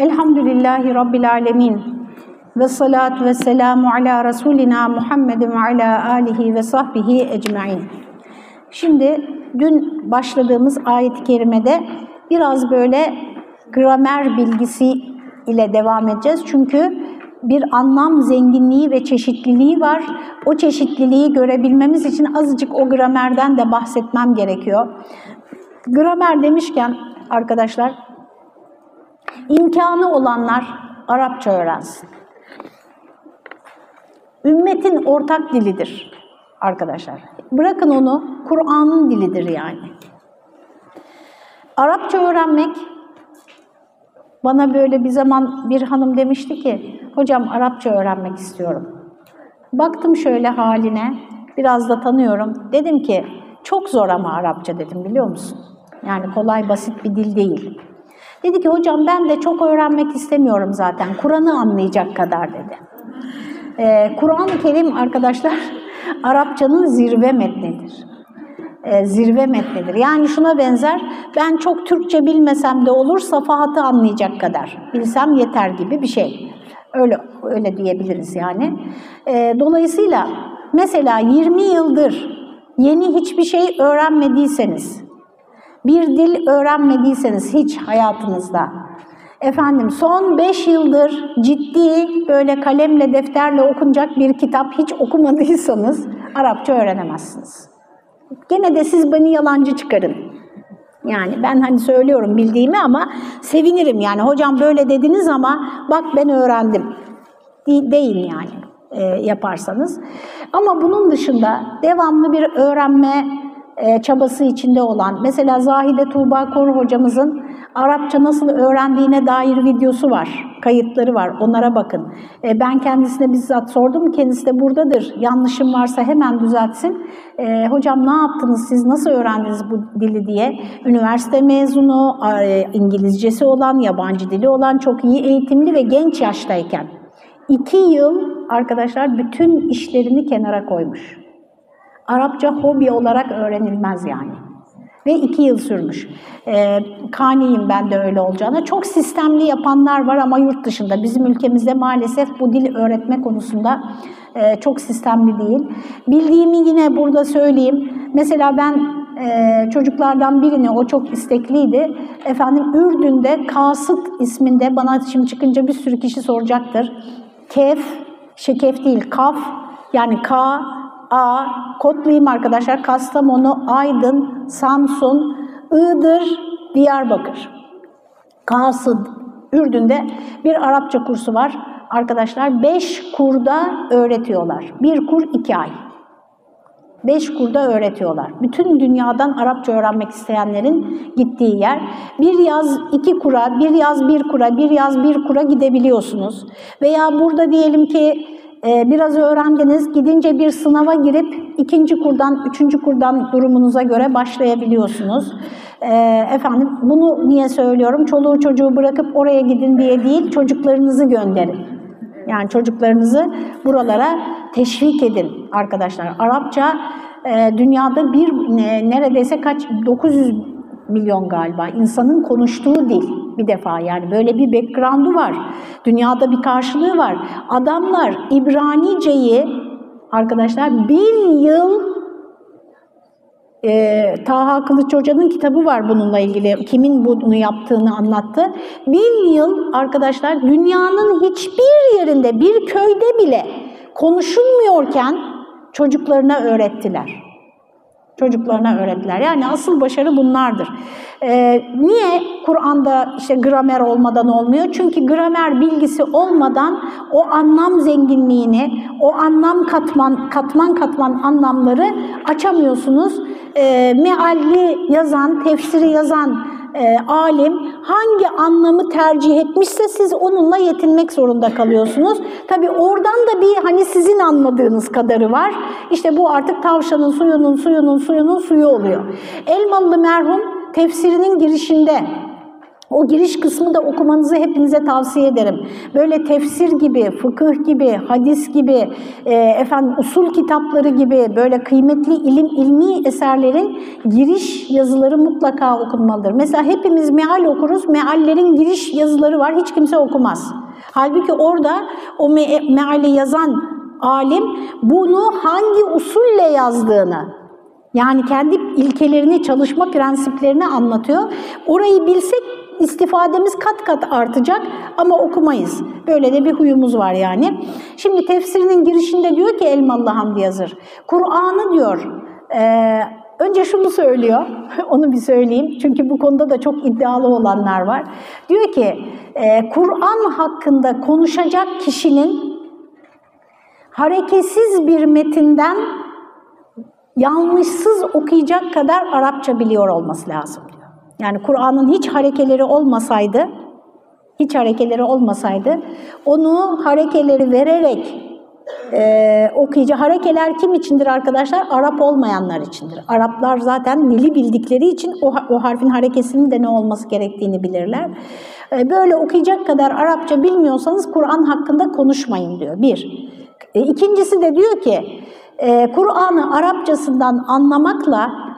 Elhamdülillahi Rabbil Alemin. Ve salatu ve selamu ala Resulina Muhammedin ve ala alihi ve sahbihi ecmain. Şimdi dün başladığımız ayet-i kerimede biraz böyle gramer bilgisi ile devam edeceğiz. Çünkü bir anlam zenginliği ve çeşitliliği var. O çeşitliliği görebilmemiz için azıcık o gramerden de bahsetmem gerekiyor. Gramer demişken arkadaşlar, imkanı olanlar Arapça öğrensin. Ümmetin ortak dilidir arkadaşlar. Bırakın onu, Kur'an'ın dilidir yani. Arapça öğrenmek, bana böyle bir zaman bir hanım demişti ki, hocam Arapça öğrenmek istiyorum. Baktım şöyle haline, biraz da tanıyorum. Dedim ki, çok zor ama Arapça dedim biliyor musun? Yani kolay basit bir dil değil. Dedi ki hocam ben de çok öğrenmek istemiyorum zaten. Kur'an'ı anlayacak kadar dedi. Ee, Kur'an-ı Kerim arkadaşlar Arapçanın zirve metnidir. Ee, zirve metnidir. Yani şuna benzer, ben çok Türkçe bilmesem de olur, safahatı anlayacak kadar. Bilsem yeter gibi bir şey. Öyle öyle diyebiliriz yani. Ee, dolayısıyla mesela 20 yıldır yeni hiçbir şey öğrenmediyseniz, bir dil öğrenmediyseniz hiç hayatınızda, efendim son beş yıldır ciddi böyle kalemle defterle okunacak bir kitap hiç okumadıysanız Arapça öğrenemezsiniz. Gene de siz beni yalancı çıkarın. Yani ben hani söylüyorum bildiğimi ama sevinirim yani hocam böyle dediniz ama bak ben öğrendim. Değil yani e, yaparsanız. Ama bunun dışında devamlı bir öğrenme e, çabası içinde olan, mesela Zahide Tuğba Kor hocamızın Arapça nasıl öğrendiğine dair videosu var, kayıtları var, onlara bakın. E, ben kendisine bizzat sordum, kendisi de buradadır, yanlışım varsa hemen düzeltsin. E, hocam ne yaptınız, siz nasıl öğrendiniz bu dili diye. Üniversite mezunu, İngilizcesi olan, yabancı dili olan, çok iyi eğitimli ve genç yaştayken. iki yıl arkadaşlar bütün işlerini kenara koymuş. Arapça hobi olarak öğrenilmez yani. Ve iki yıl sürmüş. E, kaniyim ben de öyle olacağına. Çok sistemli yapanlar var ama yurt dışında. Bizim ülkemizde maalesef bu dil öğretme konusunda e, çok sistemli değil. Bildiğimi yine burada söyleyeyim. Mesela ben e, çocuklardan birini, o çok istekliydi. Efendim Ürdün'de Kasıt isminde, bana şimdi çıkınca bir sürü kişi soracaktır. Kef, şekef değil, kaf, yani K, A, kodlayayım arkadaşlar. Kastamonu, Aydın, Samsun, Iğdır, Diyarbakır. Kasıd, Ürdün'de bir Arapça kursu var. Arkadaşlar beş kurda öğretiyorlar. Bir kur iki ay. Beş kurda öğretiyorlar. Bütün dünyadan Arapça öğrenmek isteyenlerin gittiği yer. Bir yaz iki kura, bir yaz bir kura, bir yaz bir kura gidebiliyorsunuz. Veya burada diyelim ki biraz öğrendiniz, gidince bir sınava girip ikinci kurdan, üçüncü kurdan durumunuza göre başlayabiliyorsunuz. E, efendim bunu niye söylüyorum? Çoluğu çocuğu bırakıp oraya gidin diye değil, çocuklarınızı gönderin. Yani çocuklarınızı buralara teşvik edin arkadaşlar. Arapça e, dünyada bir neredeyse kaç 900 milyon galiba insanın konuştuğu dil bir defa yani böyle bir background'u var. Dünyada bir karşılığı var. Adamlar İbranice'yi arkadaşlar bir yıl e, Taha Kılıç Hoca'nın kitabı var bununla ilgili. Kimin bunu yaptığını anlattı. Bir yıl arkadaşlar dünyanın hiçbir yerinde bir köyde bile konuşulmuyorken çocuklarına öğrettiler çocuklarına öğrettiler. Yani asıl başarı bunlardır. Ee, niye Kur'an'da işte gramer olmadan olmuyor? Çünkü gramer bilgisi olmadan o anlam zenginliğini, o anlam katman katman katman anlamları açamıyorsunuz. Ee, mealli yazan, tefsiri yazan e, alim hangi anlamı tercih etmişse siz onunla yetinmek zorunda kalıyorsunuz. Tabi oradan da bir hani sizin anladığınız kadarı var. İşte bu artık tavşanın suyunun suyunun suyunun suyu oluyor. Elmalı merhum tefsirinin girişinde O giriş kısmı da okumanızı hepinize tavsiye ederim. Böyle tefsir gibi, fıkıh gibi, hadis gibi, e, efendim usul kitapları gibi böyle kıymetli ilim ilmi eserlerin giriş yazıları mutlaka okunmalıdır. Mesela hepimiz meal okuruz, meallerin giriş yazıları var, hiç kimse okumaz. Halbuki orada o me meali yazan alim bunu hangi usulle yazdığını, yani kendi ilkelerini, çalışma prensiplerini anlatıyor. Orayı bilsek istifademiz kat kat artacak ama okumayız. Böyle de bir huyumuz var yani. Şimdi tefsirinin girişinde diyor ki Elmalı Hamdi Yazır, Kur'an'ı diyor, e, önce şunu söylüyor, onu bir söyleyeyim çünkü bu konuda da çok iddialı olanlar var. Diyor ki, e, Kur'an hakkında konuşacak kişinin hareketsiz bir metinden yanlışsız okuyacak kadar Arapça biliyor olması lazım. Yani Kur'an'ın hiç harekeleri olmasaydı, hiç harekeleri olmasaydı, onu harekeleri vererek e, okuyucu. Harekeler kim içindir arkadaşlar? Arap olmayanlar içindir. Araplar zaten dili bildikleri için o, o harfin harekesinin de ne olması gerektiğini bilirler. E, böyle okuyacak kadar Arapça bilmiyorsanız Kur'an hakkında konuşmayın diyor. Bir. E, ikincisi de diyor ki, e, Kur'an'ı Arapçasından anlamakla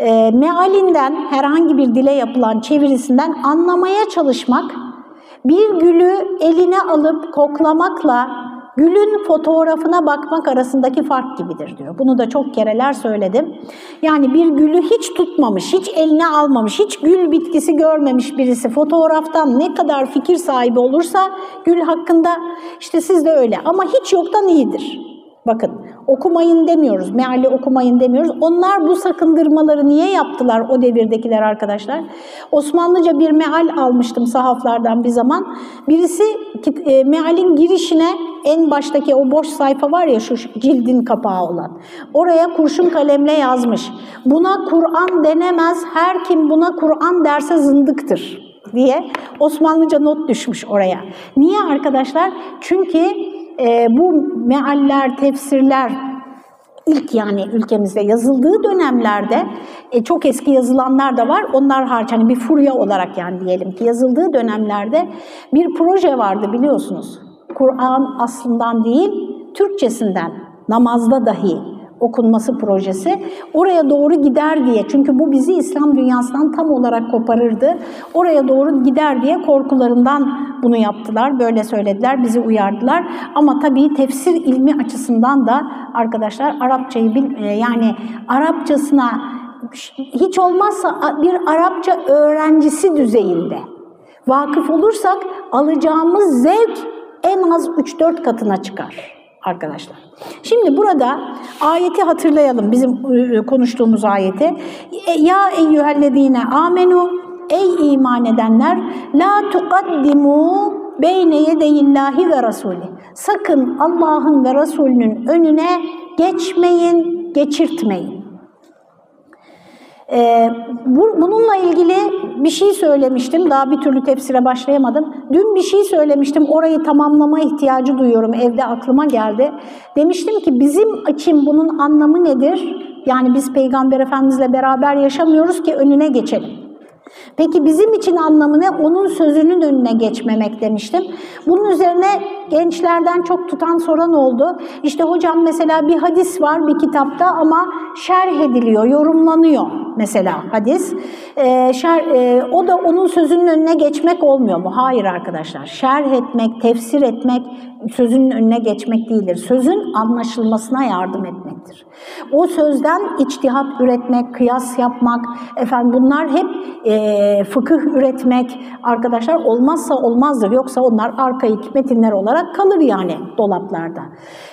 e, mealinden herhangi bir dile yapılan çevirisinden anlamaya çalışmak, bir gülü eline alıp koklamakla gülün fotoğrafına bakmak arasındaki fark gibidir diyor. Bunu da çok kereler söyledim. Yani bir gülü hiç tutmamış, hiç eline almamış, hiç gül bitkisi görmemiş birisi fotoğraftan ne kadar fikir sahibi olursa gül hakkında işte siz de öyle ama hiç yoktan iyidir. Bakın okumayın demiyoruz, meali okumayın demiyoruz. Onlar bu sakındırmaları niye yaptılar o devirdekiler arkadaşlar? Osmanlıca bir meal almıştım sahaflardan bir zaman. Birisi e, mealin girişine en baştaki o boş sayfa var ya şu cildin kapağı olan. Oraya kurşun kalemle yazmış. Buna Kur'an denemez, her kim buna Kur'an derse zındıktır diye Osmanlıca not düşmüş oraya. Niye arkadaşlar? Çünkü e, bu mealler, tefsirler ilk yani ülkemizde yazıldığı dönemlerde e, çok eski yazılanlar da var. Onlar hariç hani bir furya olarak yani diyelim ki yazıldığı dönemlerde bir proje vardı biliyorsunuz. Kur'an aslından değil, Türkçesinden namazda dahi okunması projesi oraya doğru gider diye çünkü bu bizi İslam dünyasından tam olarak koparırdı. Oraya doğru gider diye korkularından bunu yaptılar. Böyle söylediler, bizi uyardılar. Ama tabii tefsir ilmi açısından da arkadaşlar Arapçayı e, yani Arapçasına hiç olmazsa bir Arapça öğrencisi düzeyinde vakıf olursak alacağımız zevk en az 3-4 katına çıkar arkadaşlar. Şimdi burada ayeti hatırlayalım, bizim e, konuştuğumuz ayeti. E, ya eyyühellezine amenu, ey iman edenler, la tuqaddimu beyne yedeyillahi ve rasuli. Sakın Allah'ın ve Resulünün önüne geçmeyin, geçirtmeyin. Ee, bu, bununla ilgili bir şey söylemiştim, daha bir türlü tefsire başlayamadım. Dün bir şey söylemiştim, orayı tamamlama ihtiyacı duyuyorum, evde aklıma geldi. Demiştim ki bizim için bunun anlamı nedir? Yani biz Peygamber Efendimizle beraber yaşamıyoruz ki önüne geçelim. Peki bizim için anlamı ne? Onun sözünün önüne geçmemek demiştim. Bunun üzerine gençlerden çok tutan soran oldu. İşte hocam mesela bir hadis var bir kitapta ama şerh ediliyor, yorumlanıyor mesela hadis. Ee, şer, e, o da onun sözünün önüne geçmek olmuyor mu? Hayır arkadaşlar. Şerh etmek, tefsir etmek sözünün önüne geçmek değildir. Sözün anlaşılmasına yardım etmektir. O sözden içtihat üretmek, kıyas yapmak, efendim bunlar hep e, fıkıh üretmek arkadaşlar olmazsa olmazdır. Yoksa onlar arkaik metinler olarak kalır yani dolaplarda.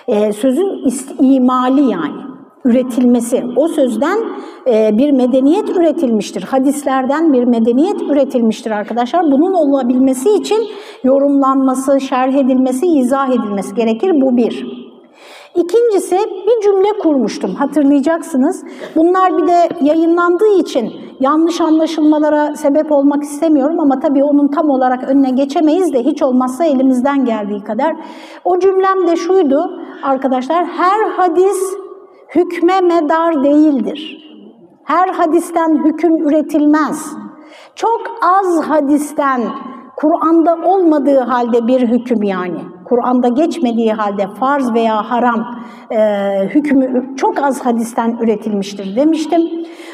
E, sözün imali yani üretilmesi, o sözden e, bir medeniyet üretilmiştir. Hadislerden bir medeniyet üretilmiştir arkadaşlar. Bunun olabilmesi için yorumlanması, şerh edilmesi, izah edilmesi gerekir. Bu bir. İkincisi bir cümle kurmuştum hatırlayacaksınız. Bunlar bir de yayınlandığı için yanlış anlaşılmalara sebep olmak istemiyorum ama tabii onun tam olarak önüne geçemeyiz de hiç olmazsa elimizden geldiği kadar. O cümlem de şuydu arkadaşlar her hadis hükme medar değildir. Her hadisten hüküm üretilmez. Çok az hadisten Kur'an'da olmadığı halde bir hüküm yani. Kur'an'da geçmediği halde farz veya haram e, hükmü çok az hadisten üretilmiştir demiştim.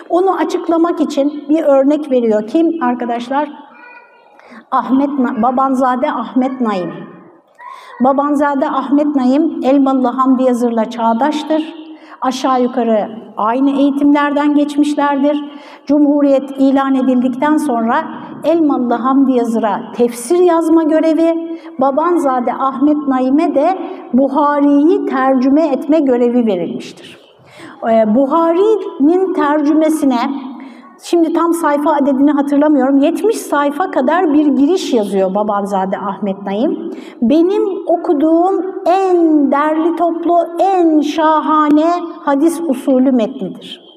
Onu açıklamak için bir örnek veriyor. Kim arkadaşlar? Ahmet Babanzade Ahmet Naim. Babanzade Ahmet Naim Elmalı Hamdi Yazır'la çağdaştır. Aşağı yukarı aynı eğitimlerden geçmişlerdir. Cumhuriyet ilan edildikten sonra Elmalı Hamdi Yazır'a tefsir yazma görevi, Babanzade Ahmet Naim'e de Buhari'yi tercüme etme görevi verilmiştir. Ee, Buhari'nin tercümesine Şimdi tam sayfa adedini hatırlamıyorum. 70 sayfa kadar bir giriş yazıyor Babanzade Ahmet Naim. Benim okuduğum en derli toplu, en şahane hadis usulü metnidir.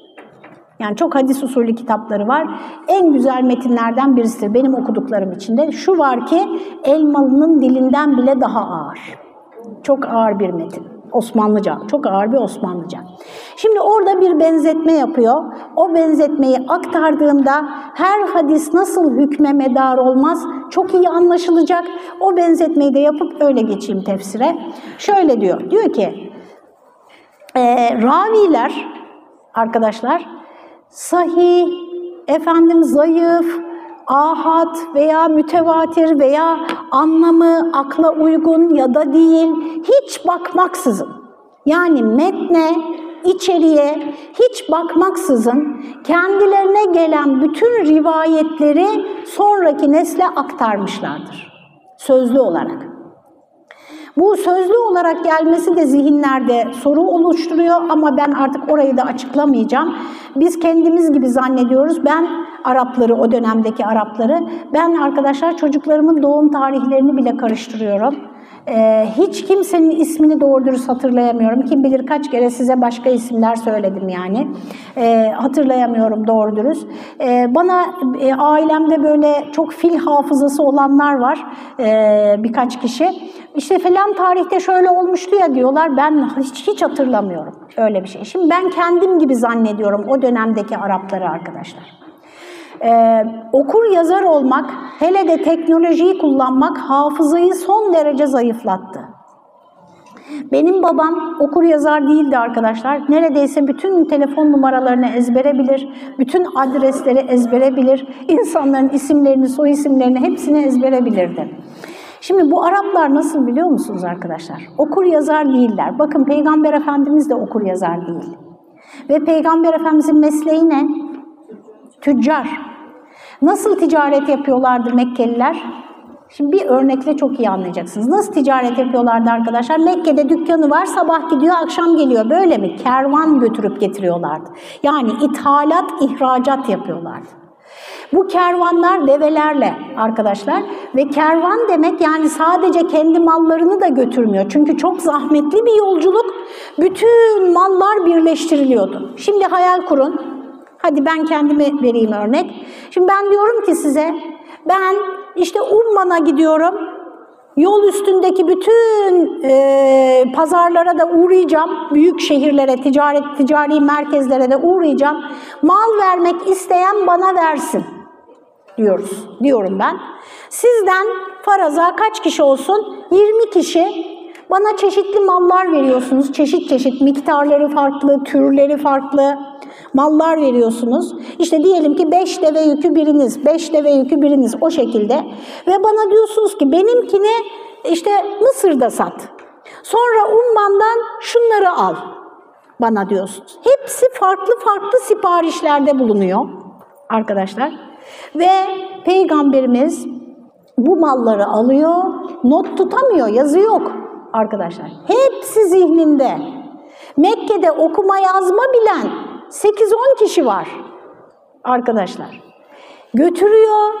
Yani çok hadis usulü kitapları var. En güzel metinlerden birisidir benim okuduklarım içinde. Şu var ki Elmalı'nın dilinden bile daha ağır. Çok ağır bir metin. Osmanlıca, çok ağır bir Osmanlıca. Şimdi orada bir benzetme yapıyor. O benzetmeyi aktardığımda her hadis nasıl hükme medar olmaz çok iyi anlaşılacak. O benzetmeyi de yapıp öyle geçeyim tefsire. Şöyle diyor, diyor ki e, raviler arkadaşlar sahih, efendim zayıf, ahad veya mütevatir veya anlamı akla uygun ya da değil hiç bakmaksızın yani metne, içeriye hiç bakmaksızın kendilerine gelen bütün rivayetleri sonraki nesle aktarmışlardır. Sözlü olarak. Bu sözlü olarak gelmesi de zihinlerde soru oluşturuyor ama ben artık orayı da açıklamayacağım. Biz kendimiz gibi zannediyoruz. Ben Arapları, o dönemdeki Arapları, ben arkadaşlar çocuklarımın doğum tarihlerini bile karıştırıyorum. Ee, hiç kimsenin ismini doğru dürüst hatırlayamıyorum. Kim bilir kaç kere size başka isimler söyledim yani. Ee, hatırlayamıyorum doğru dürüst. Ee, bana e, ailemde böyle çok fil hafızası olanlar var. Ee, birkaç kişi. İşte falan tarihte şöyle olmuştu ya diyorlar. Ben hiç hiç hatırlamıyorum öyle bir şey. Şimdi ben kendim gibi zannediyorum o dönemdeki Arapları arkadaşlar. Ee, okur yazar olmak, hele de teknolojiyi kullanmak hafızayı son derece zayıflattı. Benim babam okur yazar değildi arkadaşlar. Neredeyse bütün telefon numaralarını ezbere bilir, bütün adresleri ezbere bilir, insanların isimlerini, soy isimlerini hepsini ezbere bilirdi. Şimdi bu Araplar nasıl biliyor musunuz arkadaşlar? Okur yazar değiller. Bakın Peygamber Efendimiz de okur yazar değil. Ve Peygamber Efendimizin mesleği ne? Tüccar. Nasıl ticaret yapıyorlardı Mekkeliler? Şimdi bir örnekle çok iyi anlayacaksınız. Nasıl ticaret yapıyorlardı arkadaşlar? Mekke'de dükkanı var, sabah gidiyor, akşam geliyor. Böyle mi? Kervan götürüp getiriyorlardı. Yani ithalat, ihracat yapıyorlardı. Bu kervanlar develerle arkadaşlar ve kervan demek yani sadece kendi mallarını da götürmüyor. Çünkü çok zahmetli bir yolculuk. Bütün mallar birleştiriliyordu. Şimdi hayal kurun. Hadi ben kendimi vereyim örnek. Şimdi ben diyorum ki size, ben işte Umman'a gidiyorum, yol üstündeki bütün e, pazarlara da uğrayacağım, büyük şehirlere, ticaret ticari merkezlere de uğrayacağım. Mal vermek isteyen bana versin diyoruz, diyorum ben. Sizden faraza kaç kişi olsun? 20 kişi bana çeşitli mallar veriyorsunuz. Çeşit çeşit miktarları farklı, türleri farklı mallar veriyorsunuz. İşte diyelim ki beş deve yükü biriniz, beş deve yükü biriniz o şekilde. Ve bana diyorsunuz ki benimkini işte Mısır'da sat. Sonra Umman'dan şunları al bana diyorsunuz. Hepsi farklı farklı siparişlerde bulunuyor arkadaşlar. Ve Peygamberimiz bu malları alıyor, not tutamıyor, yazı yok arkadaşlar. Hepsi zihninde. Mekke'de okuma yazma bilen 8-10 kişi var arkadaşlar. Götürüyor,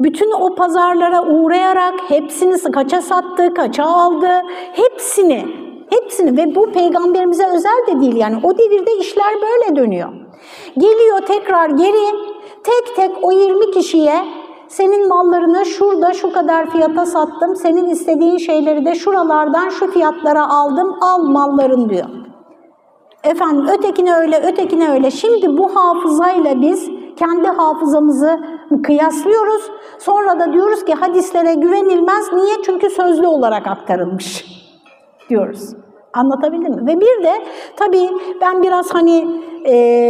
bütün o pazarlara uğrayarak hepsini kaça sattı, kaça aldı, hepsini, hepsini ve bu peygamberimize özel de değil yani o devirde işler böyle dönüyor. Geliyor tekrar geri, tek tek o 20 kişiye senin mallarını şurada şu kadar fiyata sattım, senin istediğin şeyleri de şuralardan şu fiyatlara aldım, al malların diyor. Efendim ötekine öyle, ötekine öyle. Şimdi bu hafızayla biz kendi hafızamızı kıyaslıyoruz. Sonra da diyoruz ki hadislere güvenilmez. Niye? Çünkü sözlü olarak aktarılmış diyoruz. Anlatabildim mi? Ve bir de tabii ben biraz hani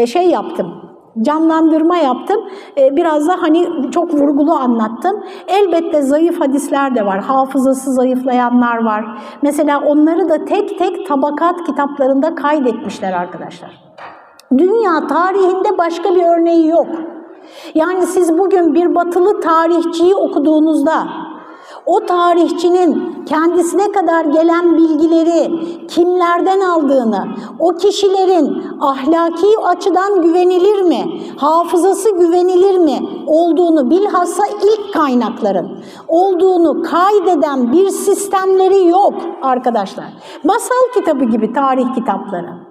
şey yaptım, canlandırma yaptım. E, biraz da hani çok vurgulu anlattım. Elbette zayıf hadisler de var. Hafızası zayıflayanlar var. Mesela onları da tek tek tabakat kitaplarında kaydetmişler arkadaşlar. Dünya tarihinde başka bir örneği yok. Yani siz bugün bir batılı tarihçiyi okuduğunuzda o tarihçinin kendisine kadar gelen bilgileri kimlerden aldığını, o kişilerin ahlaki açıdan güvenilir mi, hafızası güvenilir mi olduğunu bilhassa ilk kaynakların olduğunu kaydeden bir sistemleri yok arkadaşlar. Masal kitabı gibi tarih kitapları.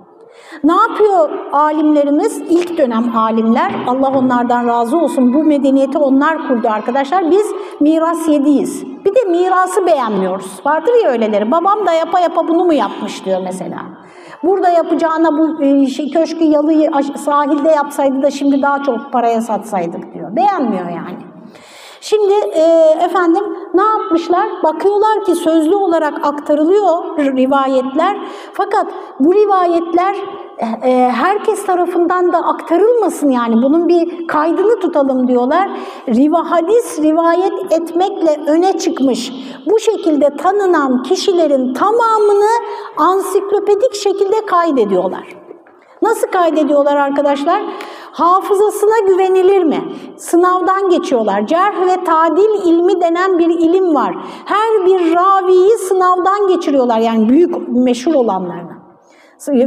Ne yapıyor alimlerimiz? İlk dönem alimler, Allah onlardan razı olsun bu medeniyeti onlar kurdu arkadaşlar. Biz miras yediyiz. Bir de mirası beğenmiyoruz. Vardır ya öyleleri. Babam da yapa yapa bunu mu yapmış diyor mesela. Burada yapacağına bu e, şey, köşkü yalıyı sahilde yapsaydı da şimdi daha çok paraya satsaydık diyor. Beğenmiyor yani. Şimdi e, efendim ne yapmışlar? Bakıyorlar ki sözlü olarak aktarılıyor rivayetler. Fakat bu rivayetler e, herkes tarafından da aktarılmasın yani bunun bir kaydını tutalım diyorlar. Riva, hadis rivayet etmekle öne çıkmış. Bu şekilde tanınan kişilerin tamamını ansiklopedik şekilde kaydediyorlar. Nasıl kaydediyorlar arkadaşlar? Hafızasına güvenilir mi? Sınavdan geçiyorlar. Cerh ve tadil ilmi denen bir ilim var. Her bir raviyi sınavdan geçiriyorlar yani büyük meşhur olanlarını.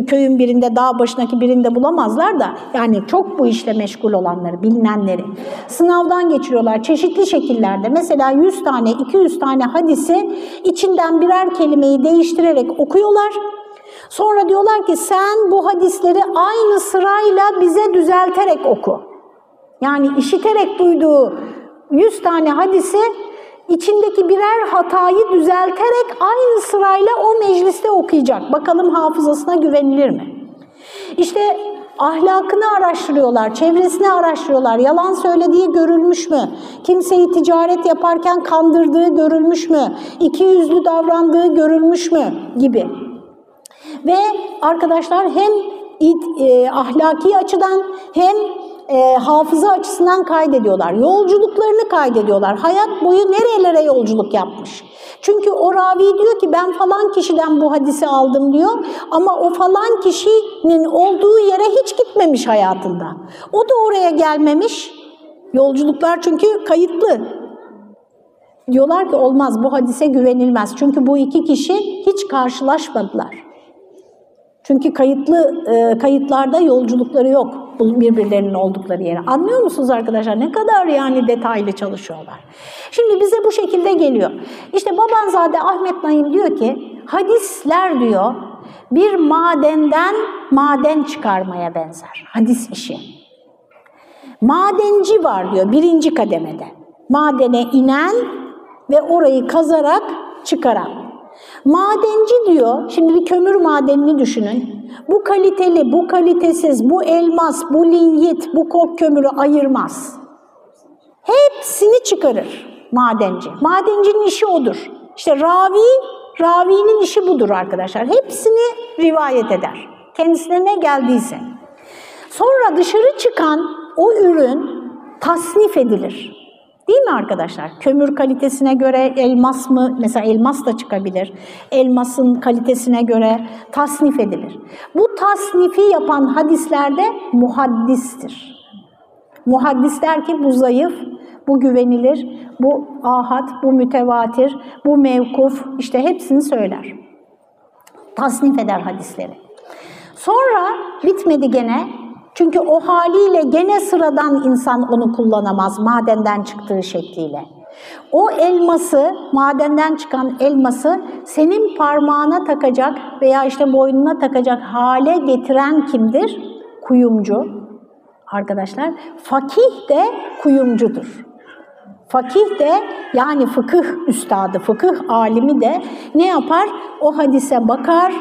Köyün birinde, dağ başındaki birinde bulamazlar da yani çok bu işle meşgul olanları, bilinenleri. Sınavdan geçiriyorlar çeşitli şekillerde. Mesela 100 tane, 200 tane hadisi içinden birer kelimeyi değiştirerek okuyorlar Sonra diyorlar ki sen bu hadisleri aynı sırayla bize düzelterek oku. Yani işiterek duyduğu 100 tane hadisi içindeki birer hatayı düzelterek aynı sırayla o mecliste okuyacak. Bakalım hafızasına güvenilir mi? İşte ahlakını araştırıyorlar, çevresini araştırıyorlar. Yalan söylediği görülmüş mü? Kimseyi ticaret yaparken kandırdığı görülmüş mü? İki yüzlü davrandığı görülmüş mü? Gibi. Ve arkadaşlar hem e, ahlaki açıdan hem e, hafıza açısından kaydediyorlar. Yolculuklarını kaydediyorlar. Hayat boyu nerelere yolculuk yapmış. Çünkü o ravi diyor ki ben falan kişiden bu hadisi aldım diyor ama o falan kişinin olduğu yere hiç gitmemiş hayatında. O da oraya gelmemiş. Yolculuklar çünkü kayıtlı. Diyorlar ki olmaz bu hadise güvenilmez. Çünkü bu iki kişi hiç karşılaşmadılar. Çünkü kayıtlı e, kayıtlarda yolculukları yok birbirlerinin oldukları yere. Anlıyor musunuz arkadaşlar? Ne kadar yani detaylı çalışıyorlar. Şimdi bize bu şekilde geliyor. İşte Babanzade Ahmet Naim diyor ki hadisler diyor bir madenden maden çıkarmaya benzer. Hadis işi. Madenci var diyor birinci kademede. Madene inen ve orayı kazarak çıkaran. Madenci diyor, şimdi bir kömür madenini düşünün. Bu kaliteli, bu kalitesiz, bu elmas, bu linyit, bu kok kömürü ayırmaz. Hepsini çıkarır madenci. Madencinin işi odur. İşte ravi, ravinin işi budur arkadaşlar. Hepsini rivayet eder. Kendisine ne geldiyse. Sonra dışarı çıkan o ürün tasnif edilir. Değil mi arkadaşlar? Kömür kalitesine göre elmas mı? Mesela elmas da çıkabilir. Elmasın kalitesine göre tasnif edilir. Bu tasnifi yapan hadislerde muhaddistir. Muhaddis der ki bu zayıf, bu güvenilir, bu ahad, bu mütevatir, bu mevkuf işte hepsini söyler. Tasnif eder hadisleri. Sonra bitmedi gene çünkü o haliyle gene sıradan insan onu kullanamaz madenden çıktığı şekliyle. O elması, madenden çıkan elması senin parmağına takacak veya işte boynuna takacak hale getiren kimdir? Kuyumcu. Arkadaşlar, fakih de kuyumcudur. Fakih de yani fıkıh üstadı, fıkıh alimi de ne yapar? O hadise bakar,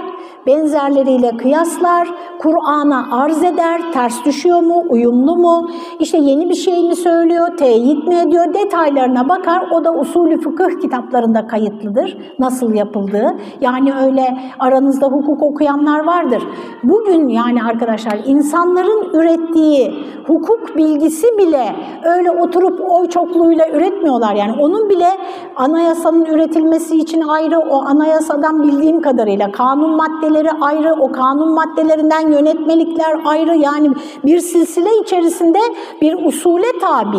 benzerleriyle kıyaslar, Kur'an'a arz eder, ters düşüyor mu, uyumlu mu, işte yeni bir şey mi söylüyor, teyit mi ediyor detaylarına bakar. O da usulü fıkıh kitaplarında kayıtlıdır nasıl yapıldığı. Yani öyle aranızda hukuk okuyanlar vardır. Bugün yani arkadaşlar insanların ürettiği hukuk bilgisi bile öyle oturup oy çokluğuyla üretmiyorlar. Yani onun bile anayasanın üretilmesi için ayrı o anayasadan bildiğim kadarıyla kanun maddeleri ayrı, o kanun maddelerinden yönetmelikler ayrı. Yani bir silsile içerisinde bir usule tabi.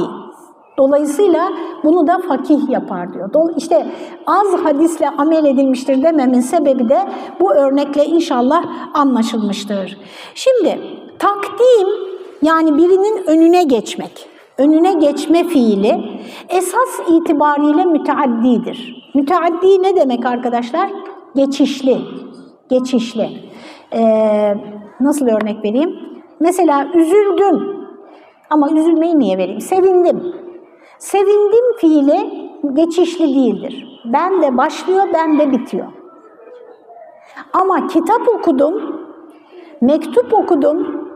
Dolayısıyla bunu da fakih yapar diyor. İşte az hadisle amel edilmiştir dememin sebebi de bu örnekle inşallah anlaşılmıştır. Şimdi takdim yani birinin önüne geçmek, önüne geçme fiili esas itibariyle müteaddidir. Müteaddi ne demek arkadaşlar? Geçişli, geçişli. Ee, nasıl örnek vereyim? Mesela üzüldüm ama üzülmeyi niye vereyim? Sevindim. Sevindim fiili geçişli değildir. Ben de başlıyor, ben de bitiyor. Ama kitap okudum, mektup okudum,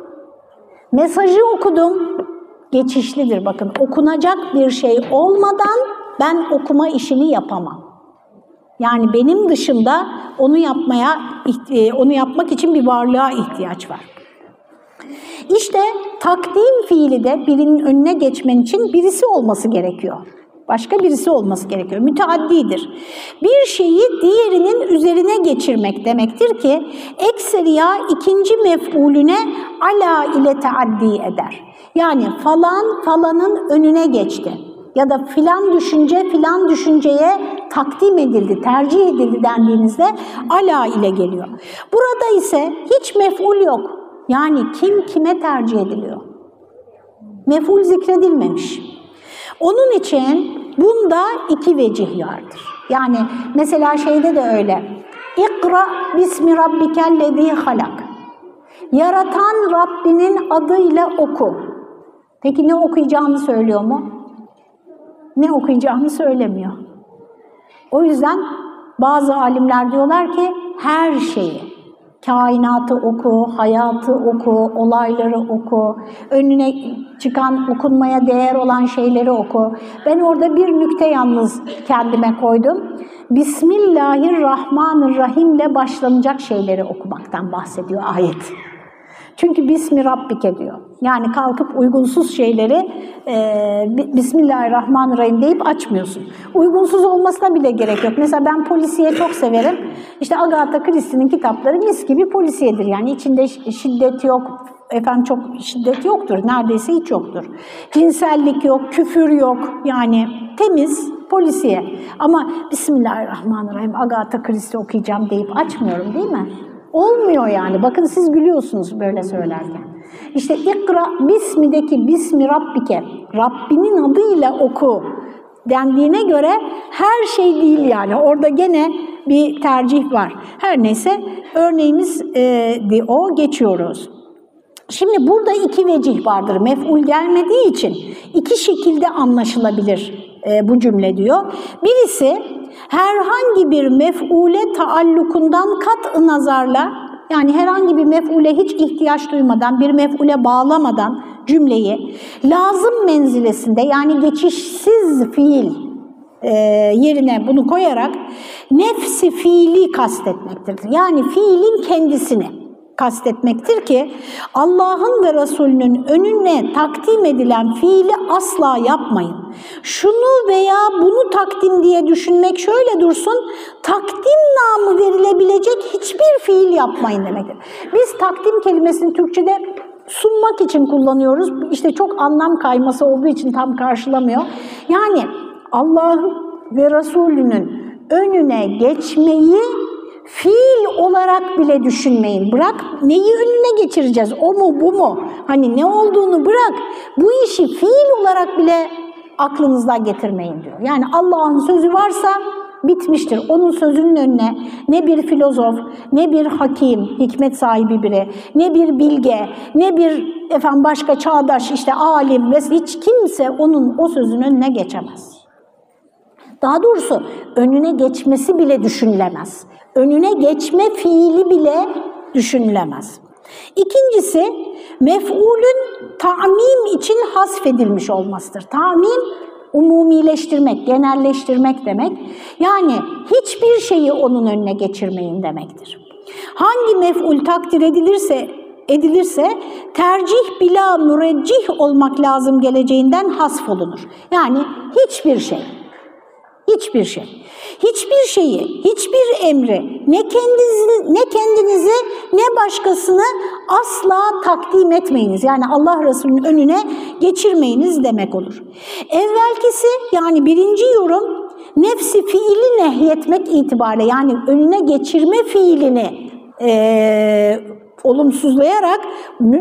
mesajı okudum, geçişlidir. Bakın okunacak bir şey olmadan ben okuma işini yapamam. Yani benim dışında onu yapmaya e, onu yapmak için bir varlığa ihtiyaç var. İşte takdim fiili de birinin önüne geçmen için birisi olması gerekiyor. Başka birisi olması gerekiyor. Müteaddidir. Bir şeyi diğerinin üzerine geçirmek demektir ki ekseriya ikinci mef'ulüne ala ile teaddi eder. Yani falan falanın önüne geçti ya da filan düşünce filan düşünceye takdim edildi, tercih edildi dendiğinizde ala ile geliyor. Burada ise hiç mef'ul yok. Yani kim kime tercih ediliyor? Mef'ul zikredilmemiş. Onun için bunda iki vecih vardır. Yani mesela şeyde de öyle. İkra bismi rabbikellezî halak. Yaratan Rabbinin adıyla oku. Peki ne okuyacağını söylüyor mu? Ne okuyacağını söylemiyor. O yüzden bazı alimler diyorlar ki her şeyi, kainatı oku, hayatı oku, olayları oku, önüne çıkan, okunmaya değer olan şeyleri oku. Ben orada bir nükte yalnız kendime koydum. Bismillahirrahmanirrahim ile başlanacak şeyleri okumaktan bahsediyor ayet. Çünkü Bismi Rabbike diyor. Yani kalkıp uygunsuz şeyleri e, Bismillahirrahmanirrahim deyip açmıyorsun. Uygunsuz olmasına bile gerek yok. Mesela ben polisiye çok severim. İşte Agatha Christie'nin kitapları mis gibi polisiyedir. Yani içinde şiddet yok, efendim çok şiddet yoktur. Neredeyse hiç yoktur. Cinsellik yok, küfür yok. Yani temiz polisiye. Ama Bismillahirrahmanirrahim Agatha Christie okuyacağım deyip açmıyorum değil mi? Olmuyor yani. Bakın siz gülüyorsunuz böyle söylerken. İşte ikra bismideki bismi rabbike, Rabbinin adıyla oku dendiğine göre her şey değil yani. Orada gene bir tercih var. Her neyse örneğimiz e, o geçiyoruz. Şimdi burada iki vecih vardır. Mef'ul gelmediği için iki şekilde anlaşılabilir e, bu cümle diyor. Birisi herhangi bir mef'ule taallukundan kat nazarla yani herhangi bir mef'ule hiç ihtiyaç duymadan, bir mef'ule bağlamadan cümleyi lazım menzilesinde yani geçişsiz fiil e, yerine bunu koyarak nefsi fiili kastetmektir. Yani fiilin kendisini kastetmektir ki Allah'ın ve Resulünün önüne takdim edilen fiili asla yapmayın. Şunu veya bunu takdim diye düşünmek şöyle dursun, takdim namı verilebilecek hiçbir fiil yapmayın demektir. Biz takdim kelimesini Türkçe'de sunmak için kullanıyoruz. İşte çok anlam kayması olduğu için tam karşılamıyor. Yani Allah ve Resulünün önüne geçmeyi fiil olarak bile düşünmeyin. Bırak neyi önüne geçireceğiz? O mu bu mu? Hani ne olduğunu bırak. Bu işi fiil olarak bile aklınızdan getirmeyin diyor. Yani Allah'ın sözü varsa bitmiştir. Onun sözünün önüne ne bir filozof, ne bir hakim, hikmet sahibi biri, ne bir bilge, ne bir efendim başka çağdaş işte alim ve hiç kimse onun o sözünün önüne geçemez. Daha doğrusu önüne geçmesi bile düşünülemez önüne geçme fiili bile düşünülemez. İkincisi mef'ulün ta'mim için hasfedilmiş olmasıdır. Ta'mim umumileştirmek, genelleştirmek demek. Yani hiçbir şeyi onun önüne geçirmeyin demektir. Hangi mef'ul takdir edilirse edilirse tercih bila müreccih olmak lazım geleceğinden hasf olunur. Yani hiçbir şey. Hiçbir şey. Hiçbir şeyi, hiçbir emri ne kendinizi, ne kendinizi ne başkasını asla takdim etmeyiniz. Yani Allah Resulü'nün önüne geçirmeyiniz demek olur. Evvelkisi yani birinci yorum nefsi fiili nehyetmek itibariyle yani önüne geçirme fiilini e, olumsuzlayarak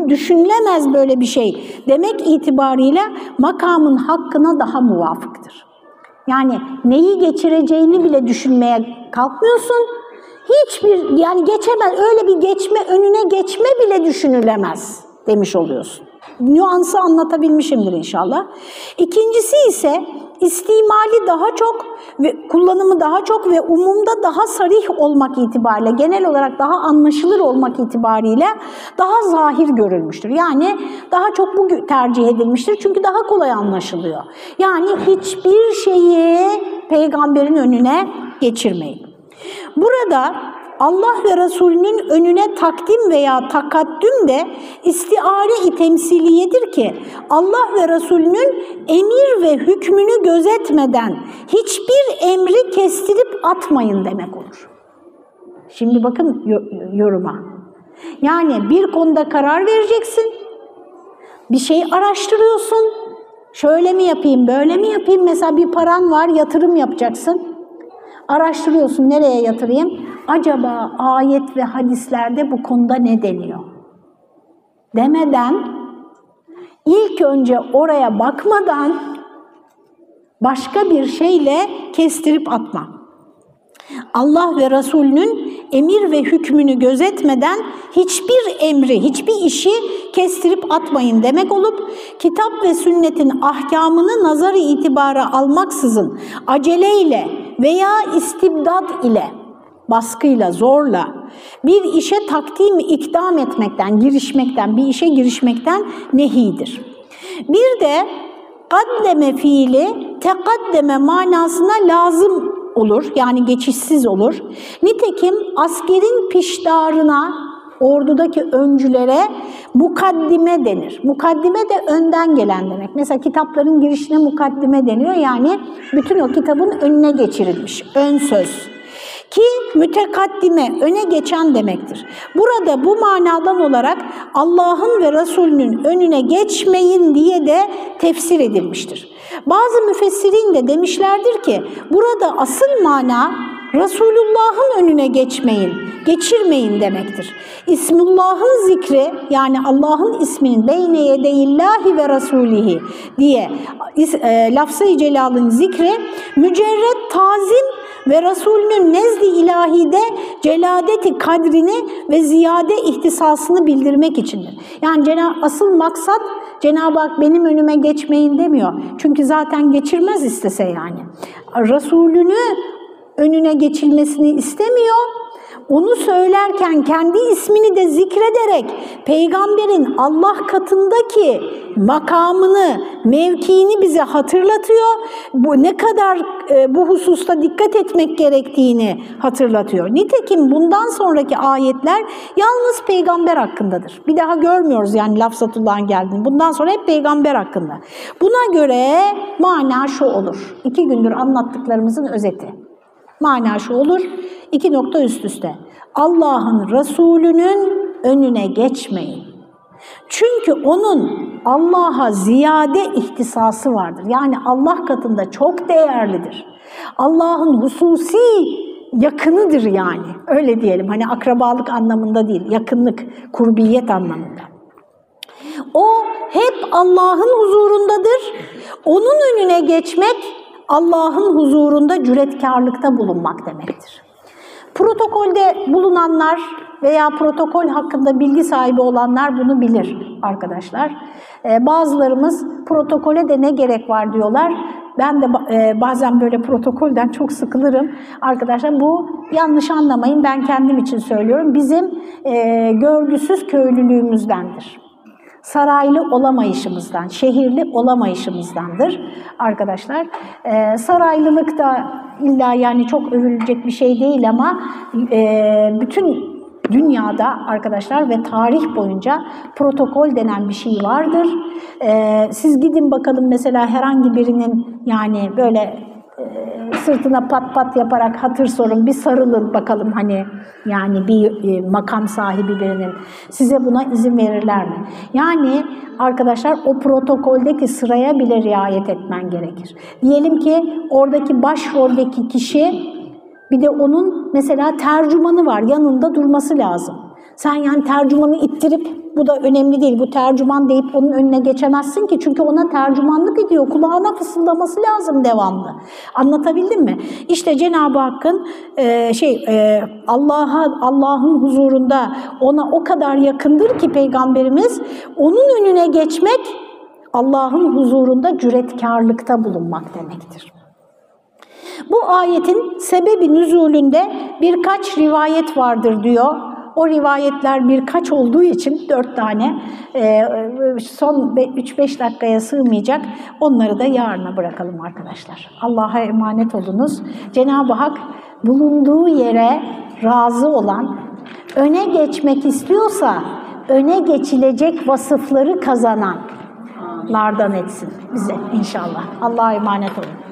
düşünülemez böyle bir şey demek itibariyle makamın hakkına daha muvafıktır. Yani neyi geçireceğini bile düşünmeye kalkmıyorsun. Hiçbir yani geçemez öyle bir geçme önüne geçme bile düşünülemez demiş oluyorsun. Nüansı anlatabilmişimdir inşallah. İkincisi ise istimali daha çok ve kullanımı daha çok ve umumda daha sarih olmak itibariyle, genel olarak daha anlaşılır olmak itibariyle daha zahir görülmüştür. Yani daha çok bu tercih edilmiştir çünkü daha kolay anlaşılıyor. Yani hiçbir şeyi peygamberin önüne geçirmeyin. Burada Allah ve Resulünün önüne takdim veya takaddüm de istiare-i temsiliyedir ki Allah ve Resulünün emir ve hükmünü gözetmeden hiçbir emri kestirip atmayın demek olur. Şimdi bakın yoruma. Yani bir konuda karar vereceksin, bir şey araştırıyorsun, şöyle mi yapayım, böyle mi yapayım? Mesela bir paran var, yatırım yapacaksın. Araştırıyorsun nereye yatırayım? Acaba ayet ve hadislerde bu konuda ne deniyor? Demeden, ilk önce oraya bakmadan başka bir şeyle kestirip atma. Allah ve Resulünün emir ve hükmünü gözetmeden hiçbir emri, hiçbir işi kestirip atmayın demek olup kitap ve sünnetin ahkamını nazarı itibara almaksızın aceleyle veya istibdat ile baskıyla, zorla bir işe takdim ikdam etmekten, girişmekten, bir işe girişmekten nehidir. Bir de kaddeme fiili tekaddeme manasına lazım olur. Yani geçişsiz olur. Nitekim askerin piştarına, ordudaki öncülere mukaddime denir. Mukaddime de önden gelen demek. Mesela kitapların girişine mukaddime deniyor. Yani bütün o kitabın önüne geçirilmiş. Ön söz ki mütekaddime, öne geçen demektir. Burada bu manadan olarak Allah'ın ve Resulünün önüne geçmeyin diye de tefsir edilmiştir. Bazı müfessirin de demişlerdir ki burada asıl mana Resulullah'ın önüne geçmeyin, geçirmeyin demektir. İsmullah'ın zikri yani Allah'ın isminin beyne yedeyillahi ve rasulihi diye e, lafzı celalın zikri mücerret tazim ve Resulünün nezdi ilahide celadeti kadrini ve ziyade ihtisasını bildirmek içindir. Yani asıl maksat Cenab-ı Hak benim önüme geçmeyin demiyor. Çünkü zaten geçirmez istese yani. Resulünü önüne geçilmesini istemiyor onu söylerken kendi ismini de zikrederek peygamberin Allah katındaki makamını, mevkiini bize hatırlatıyor. Bu ne kadar e, bu hususta dikkat etmek gerektiğini hatırlatıyor. Nitekim bundan sonraki ayetler yalnız peygamber hakkındadır. Bir daha görmüyoruz yani lafzatullahın geldiğini. Bundan sonra hep peygamber hakkında. Buna göre mana şu olur. İki gündür anlattıklarımızın özeti. Mana şu olur. İki nokta üst üste. Allah'ın Resulünün önüne geçmeyin. Çünkü onun Allah'a ziyade ihtisası vardır. Yani Allah katında çok değerlidir. Allah'ın hususi yakınıdır yani. Öyle diyelim. Hani akrabalık anlamında değil, yakınlık, kurbiyet anlamında. O hep Allah'ın huzurundadır. Onun önüne geçmek Allah'ın huzurunda cüretkarlıkta bulunmak demektir. Protokolde bulunanlar veya protokol hakkında bilgi sahibi olanlar bunu bilir arkadaşlar. Ee, bazılarımız protokole de ne gerek var diyorlar. ben de e, bazen böyle protokolden çok sıkılırım. Arkadaşlar bu yanlış anlamayın ben kendim için söylüyorum. Bizim e, görgüsüz köylülüğümüzdendir saraylı olamayışımızdan, şehirli olamayışımızdandır arkadaşlar. Ee, saraylılık da illa yani çok övülecek bir şey değil ama e, bütün dünyada arkadaşlar ve tarih boyunca protokol denen bir şey vardır. Ee, siz gidin bakalım mesela herhangi birinin yani böyle sırtına pat pat yaparak hatır sorun, bir sarılın bakalım hani yani bir e, makam sahibi birinin size buna izin verirler mi? Yani arkadaşlar o protokoldeki sıraya bile riayet etmen gerekir. Diyelim ki oradaki başroldeki kişi bir de onun mesela tercümanı var yanında durması lazım. Sen yani tercümanı ittirip bu da önemli değil, bu tercüman deyip onun önüne geçemezsin ki çünkü ona tercümanlık ediyor, kulağına fısıldaması lazım devamlı. Anlatabildim mi? İşte Cenab-ı Hakk'ın e, şey e, Allah'a Allah'ın huzurunda ona o kadar yakındır ki peygamberimiz onun önüne geçmek Allah'ın huzurunda cüretkarlıkta bulunmak demektir. Bu ayetin sebebi nüzulünde birkaç rivayet vardır diyor o rivayetler birkaç olduğu için dört tane e, son 3-5 dakikaya sığmayacak. Onları da yarına bırakalım arkadaşlar. Allah'a emanet olunuz. Cenab-ı Hak bulunduğu yere razı olan, öne geçmek istiyorsa öne geçilecek vasıfları kazananlardan etsin bize inşallah. Allah'a emanet olun.